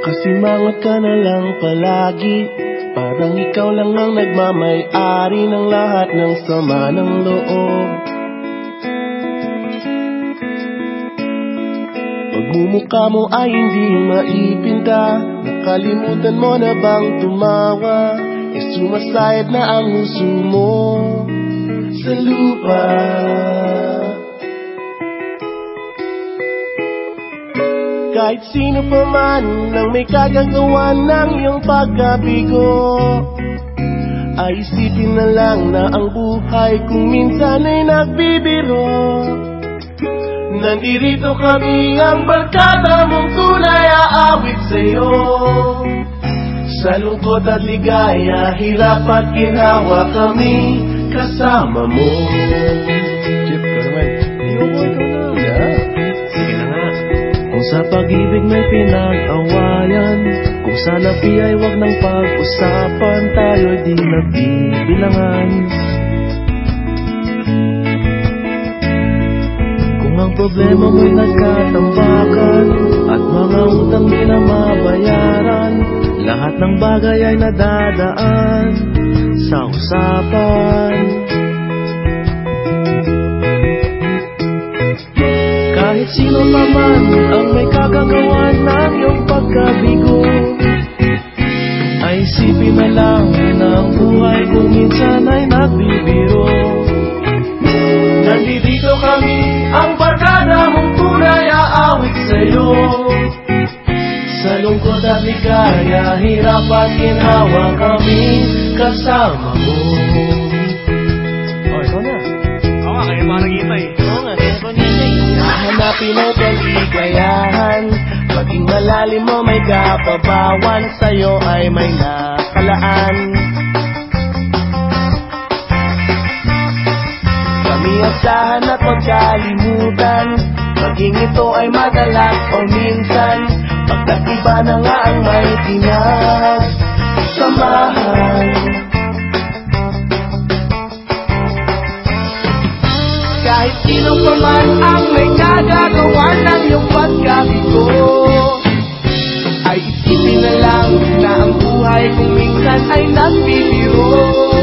Kasi mangat ka na lang palagi Parang ikaw lang ang nagmamay-ari ng lahat ng sama ng loob. Pagmumukha mo ay hindi maipinta Nakalimutan mo na bang tumawa E sumasayad na ang huso mo Sa lupa Kahit sino pa man Nang may kagagawa ng iyong pagkabigo Ay isipin na lang na ang buhay Kung minsan ay nagbibiro. Nandirito kami ang barkada mong tunay aawit sa'yo. Sa lungkot at ligaya, hirap at ginawa kami kasama mo Kung sa labi ay wag nang pag-usapan. Tayo di nagbibilangan. Kung ang problema mo'y nagkatambakan At mga utang di na mabayaran Lahat ng bagay ay nadadaan Sa usapan. Kahit sino pa man ang may kagagawa ng iyong pagkabigo isipin na lang na ang buhay kung minsan ay nagbibiro Nandito kami, ang barkada mong tunay aawit sa'yo. Sa lungkot at ligaya, hirap at ginawa kami kasama mo Oh, ikaw na. Oo nga, kaya parang kita eh. Oo nga, kaya ko Hahanapin ang kaligayahan Malalim mo may kapabawan Sa'yo ay may nakalaan. Kami asahan at magkalimutan Maging ito ay madalas o minsan Pagkat iba na nga ang may tinag Samahan Ay isipin na lang na